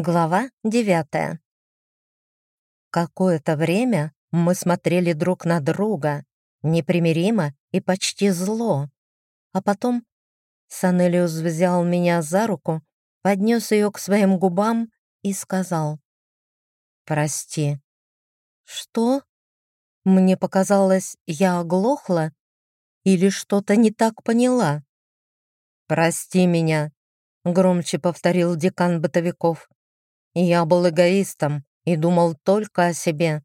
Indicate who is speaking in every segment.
Speaker 1: Глава девятая. Какое-то время мы смотрели друг на друга, непримиримо и почти зло. А потом Санелиус взял меня за руку, поднес ее к своим губам и сказал «Прости». «Что?» Мне показалось, я оглохла или что-то не так поняла. «Прости меня», — громче повторил декан бытовиков. Я был эгоистом и думал только о себе.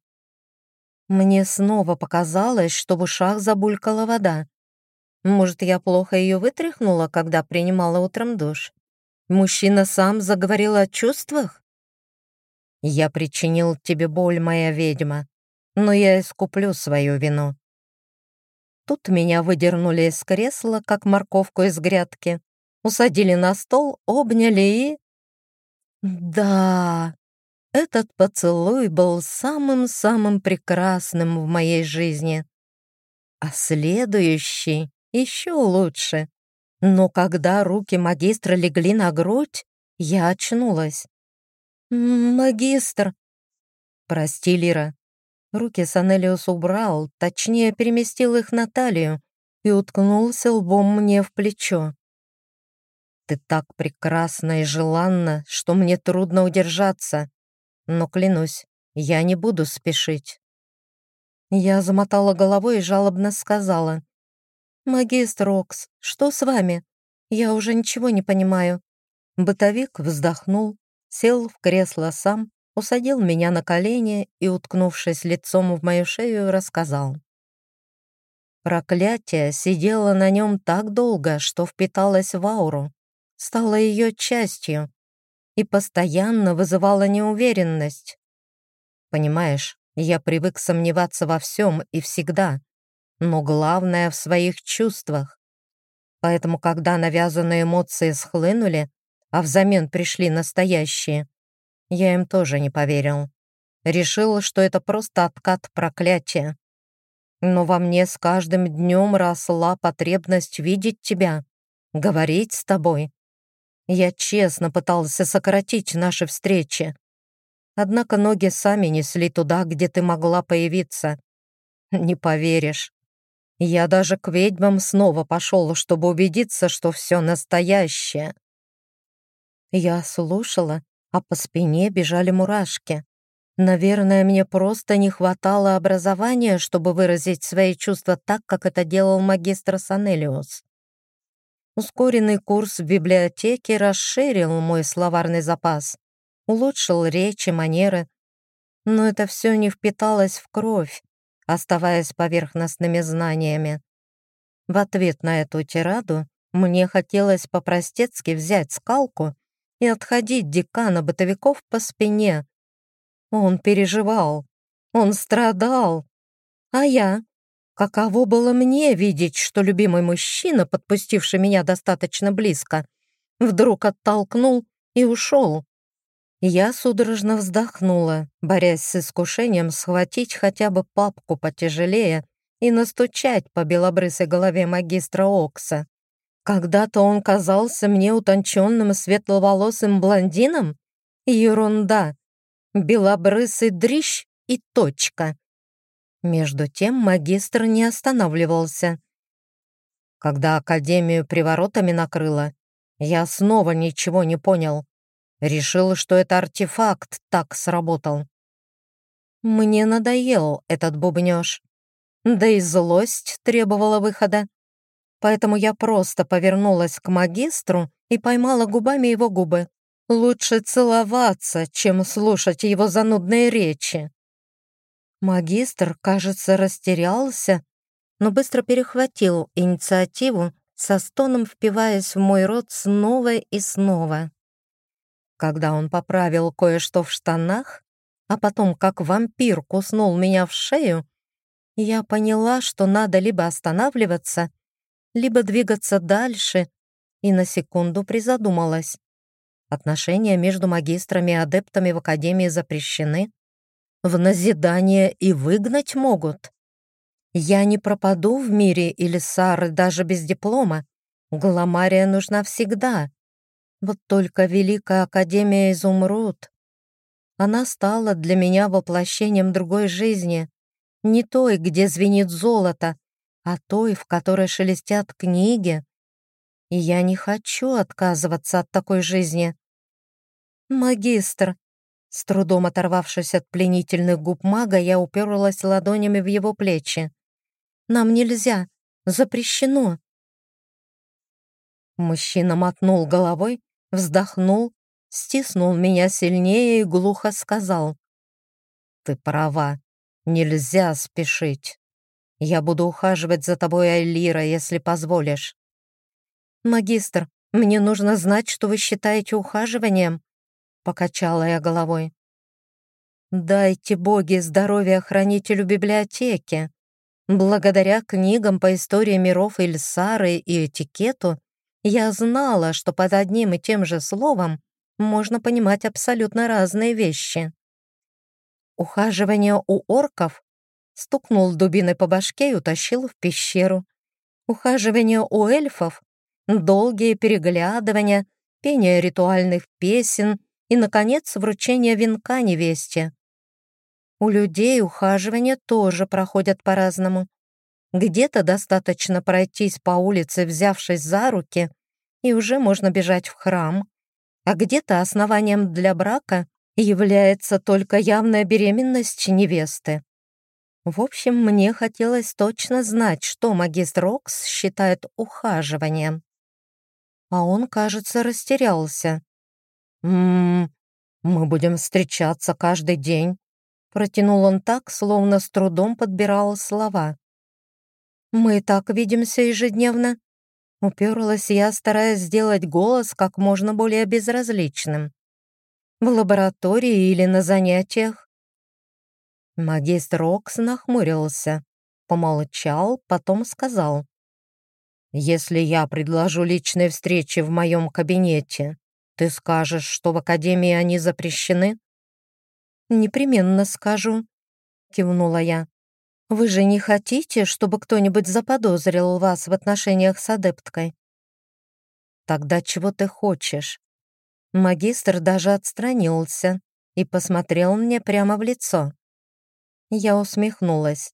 Speaker 1: Мне снова показалось, что в ушах забулькала вода. Может, я плохо ее вытряхнула, когда принимала утром душ? Мужчина сам заговорил о чувствах? Я причинил тебе боль, моя ведьма, но я искуплю свою вину. Тут меня выдернули из кресла, как морковку из грядки, усадили на стол, обняли и... Да, этот поцелуй был самым-самым прекрасным в моей жизни. А следующий еще лучше. Но когда руки магистра легли на грудь, я очнулась. «Магистр!» «Прости, Лира». Руки Санелиус убрал, точнее, переместил их на талию и уткнулся лбом мне в плечо. Ты так прекрасна и желанна, что мне трудно удержаться. Но клянусь, я не буду спешить». Я замотала головой и жалобно сказала. «Магистр Окс, что с вами? Я уже ничего не понимаю». Бытовик вздохнул, сел в кресло сам, усадил меня на колени и, уткнувшись лицом в мою шею, рассказал. Проклятие сидело на нем так долго, что впиталось в ауру стала ее частью и постоянно вызывала неуверенность. Понимаешь, я привык сомневаться во всем и всегда, но главное в своих чувствах. Поэтому, когда навязанные эмоции схлынули, а взамен пришли настоящие, я им тоже не поверил. Решил, что это просто откат проклятия. Но во мне с каждым днем росла потребность видеть тебя, говорить с тобой, я честно пытался сократить наши встречи. Однако ноги сами несли туда, где ты могла появиться. Не поверишь. Я даже к ведьмам снова пошел, чтобы убедиться, что все настоящее. Я слушала, а по спине бежали мурашки. Наверное, мне просто не хватало образования, чтобы выразить свои чувства так, как это делал магистр Санелиус. Ускоренный курс в библиотеке расширил мой словарный запас, улучшил речь и манеры, но это все не впиталось в кровь, оставаясь поверхностными знаниями. В ответ на эту тираду мне хотелось по-простецки взять скалку и отходить декана бытовиков по спине. Он переживал, он страдал, а я Каково было мне видеть, что любимый мужчина, подпустивший меня достаточно близко, вдруг оттолкнул и ушел. Я судорожно вздохнула, борясь с искушением схватить хотя бы папку потяжелее и настучать по белобрысой голове магистра Окса. Когда-то он казался мне утонченным светловолосым блондином? Ерунда. Белобрысый дрищ и точка. Между тем магистр не останавливался. Когда Академию приворотами накрыло, я снова ничего не понял. Решил, что это артефакт так сработал. Мне надоел этот бубнёж. Да и злость требовала выхода. Поэтому я просто повернулась к магистру и поймала губами его губы. Лучше целоваться, чем слушать его занудные речи. Магистр, кажется, растерялся, но быстро перехватил инициативу, со стоном впиваясь в мой рот снова и снова. Когда он поправил кое-что в штанах, а потом, как вампир, куснул меня в шею, я поняла, что надо либо останавливаться, либо двигаться дальше, и на секунду призадумалась. Отношения между магистрами и адептами в Академии запрещены, в назидание и выгнать могут. Я не пропаду в мире или Сары даже без диплома. Гламария нужна всегда. Вот только Великая Академия Изумруд, она стала для меня воплощением другой жизни, не той, где звенит золото, а той, в которой шелестят книги. И я не хочу отказываться от такой жизни. «Магистр!» С трудом оторвавшись от пленительных губ мага, я уперлась ладонями в его плечи. «Нам нельзя! Запрещено!» Мужчина мотнул головой, вздохнул, стиснул меня сильнее и глухо сказал. «Ты права, нельзя спешить. Я буду ухаживать за тобой, Айлира, если позволишь». «Магистр, мне нужно знать, что вы считаете ухаживанием», — покачала я головой. «Дайте боги здоровья хранителю библиотеки. Благодаря книгам по истории миров Ильсары и этикету я знала, что под одним и тем же словом можно понимать абсолютно разные вещи. Ухаживание у орков стукнул дубиной по башке и утащил в пещеру. Ухаживание у эльфов — долгие переглядывания, пение ритуальных песен и, наконец, вручение венка невесте. У людей ухаживания тоже проходят по-разному. Где-то достаточно пройтись по улице, взявшись за руки, и уже можно бежать в храм, а где-то основанием для брака является только явная беременность невесты. В общем, мне хотелось точно знать, что магистр Окс считает ухаживанием. А он, кажется, растерялся. «М-м, мы будем встречаться каждый день», протянул он так, словно с трудом подбирал слова. «Мы так видимся ежедневно», уперлась я, стараясь сделать голос как можно более безразличным. «В лаборатории или на занятиях?» Магистр Окс нахмурился, помолчал, потом сказал. «Если я предложу личные встречи в моем кабинете, ты скажешь, что в Академии они запрещены?» «Непременно скажу», — кивнула я. «Вы же не хотите, чтобы кто-нибудь заподозрил вас в отношениях с адепткой?» «Тогда чего ты хочешь?» Магистр даже отстранился и посмотрел мне прямо в лицо. Я усмехнулась.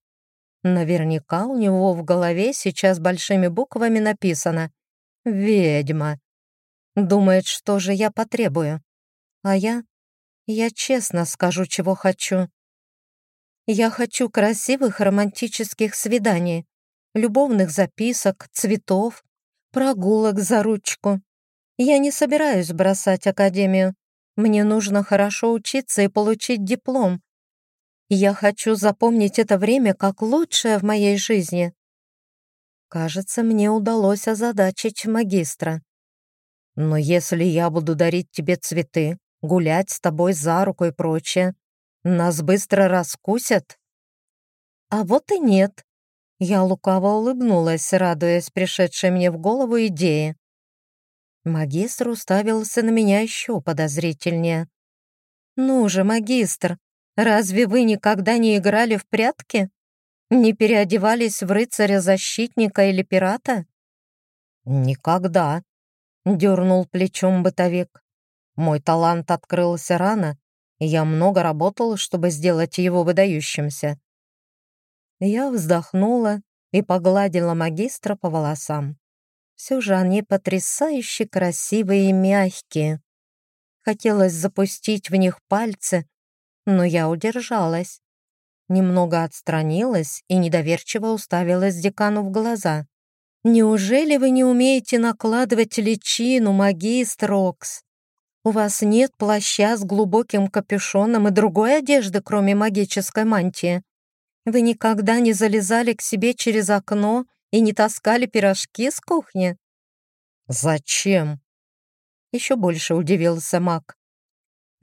Speaker 1: Наверняка у него в голове сейчас большими буквами написано «Ведьма». Думает, что же я потребую. А я я честно скажу, чего хочу. Я хочу красивых романтических свиданий, любовных записок, цветов, прогулок за ручку. Я не собираюсь бросать академию. Мне нужно хорошо учиться и получить диплом. Я хочу запомнить это время как лучшее в моей жизни. Кажется, мне удалось озадачить магистра. Но если я буду дарить тебе цветы, гулять с тобой за руку и прочее. Нас быстро раскусят». «А вот и нет». Я лукаво улыбнулась, радуясь пришедшей мне в голову идее. Магистр уставился на меня еще подозрительнее. «Ну же, магистр, разве вы никогда не играли в прятки? Не переодевались в рыцаря-защитника или пирата?» «Никогда», — дернул плечом бытовик. Мой талант открылся рано, и я много работал, чтобы сделать его выдающимся. Я вздохнула и погладила магистра по волосам. Все же они потрясающе красивые и мягкие. Хотелось запустить в них пальцы, но я удержалась. Немного отстранилась и недоверчиво уставилась декану в глаза. «Неужели вы не умеете накладывать личину, магистр Окс?» У вас нет плаща с глубоким капюшоном и другой одежды, кроме магической мантии? Вы никогда не залезали к себе через окно и не таскали пирожки с кухни?» «Зачем?» Еще больше удивился маг.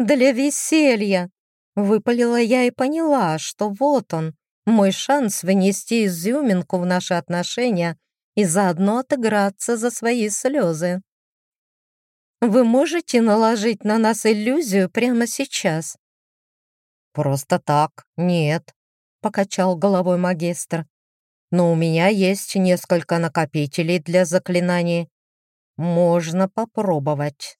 Speaker 1: «Для веселья!» Выпалила я и поняла, что вот он, мой шанс внести изюминку в наши отношения и заодно отыграться за свои слезы. Вы можете наложить на нас иллюзию прямо сейчас?» «Просто так, нет», — покачал головой магистр. «Но у меня есть несколько накопителей для заклинаний. Можно попробовать».